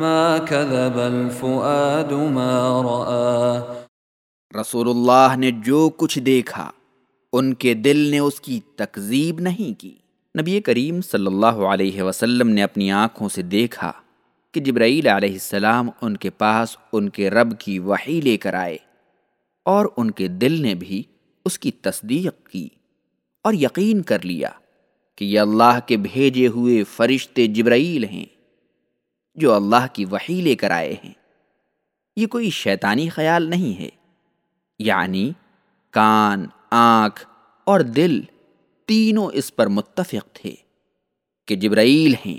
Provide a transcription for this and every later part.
ما كذب الفؤاد ما رأى. رسول اللہ نے جو کچھ دیکھا، ان کے دل نے اس کی تکذیب نہیں کی۔ نبی کریم صلی اللہ علیہ وسلم نے اپنی آنکھوں سے دیکھا کہ جبرائیل علیہ السلام ان کے پاس ان کے رب کی وحی لے کر آئے اور ان کے دل نے بھی اس کی تصدیق کی اور یقین کر لیا کہ یہ اللہ کے بھیجے ہوئے فرشتے جبرائیل ہیں۔ جو اللہ کی وحی لے کر آئے ہیں۔ یہ کوئی شیطانی خیال نہیں ہے۔ یعنی کان، آنکھ اور دل تینوں اس پر متفق تھے کہ جبرائیل ہیں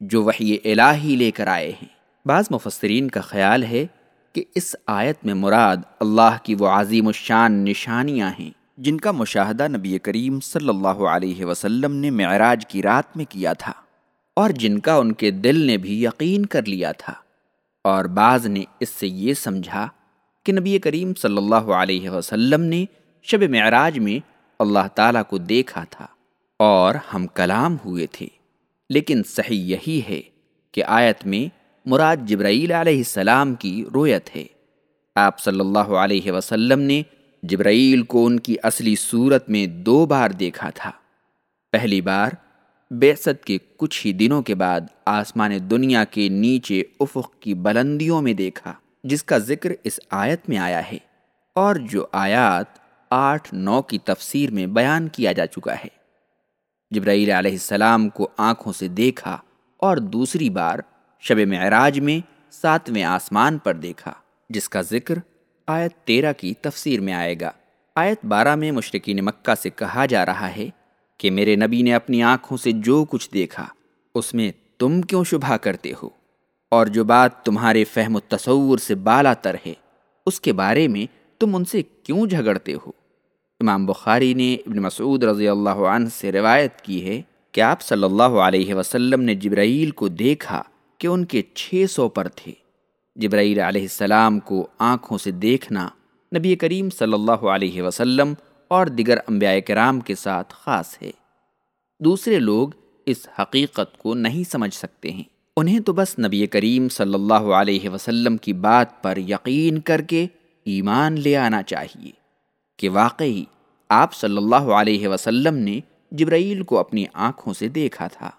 جو وحی الہی لے کر آئے ہیں۔ بعض مفسرین کا خیال ہے کہ اس آیت میں مراد اللہ کی وہ عظیم الشان نشانیاں ہیں جن کا مشاہدہ نبی کریم صلی اللہ علیہ وسلم نے معراج کی رات میں کیا تھا۔ اور جن کا ان کے دل نے بھی یقین کر لیا تھا۔ اور بعض نے اس سے یہ سمجھا کہ نبی کریم صلی اللہ علیہ وسلم نے شب معراج میں اللہ تعالیٰ کو دیکھا تھا اور ہم کلام ہوئے تھے۔ لیکن صحیح یہی ہے کہ آیت میں مراد جبرائیل علیہ السلام کی رویت ہے۔ آپ صلی اللہ علیہ وسلم نے جبرائیل کو ان کی اصلی صورت میں دو بار دیکھا تھا۔ پہلی بار بیست کے کچھ ہی دنوں کے بعد آسمان دنیا کے نیچے افق کی بلندیوں میں دیکھا، جس کا ذکر اس آیت میں آیا ہے۔ اور جو آیات آٹھ نو کی تفسیر میں بیان کیا جا چکا ہے۔ جبرائیل علیہ السلام کو آنکھوں سے دیکھا اور دوسری بار شب معراج میں ساتویں آسمان پر دیکھا، جس کا ذکر آیت تیرہ کی تفسیر میں آئے گا۔ آیت بارہ میں مشرقین مکہ سے کہا جا رہا ہے کہ میرے نبی نے اپنی آنکھوں سے جو کچھ دیکھا، اس میں تم کیوں شبہ کرتے ہو؟ اور جو بات تمہارے فہم و تصور سے بالا تر ہے، اس کے بارے میں تم ان سے کیوں جھگڑتے ہو؟ امام بخاری نے ابن مسعود رضی اللہ عنہ سے روایت کی ہے کہ آپ صلی اللہ علیہ وسلم نے جبرائیل کو دیکھا کہ ان کے چھ سو پر تھے۔ جبرائیل علیہ السلام کو آنکھوں سے دیکھنا نبی کریم صلی اللہ علیہ وسلم اور دیگر انبیاء کرام کے ساتھ خاص ہے۔ دوسرے لوگ اس حقیقت کو نہیں سمجھ سکتے ہیں۔ انہیں تو بس نبی کریم صلی اللہ علیہ وسلم کی بات پر یقین کر کے ایمان لے آنا چاہیے کہ واقعی آپ صلی اللہ علیہ وسلم نے جبرائیل کو اپنی آنکھوں سے دیکھا تھا۔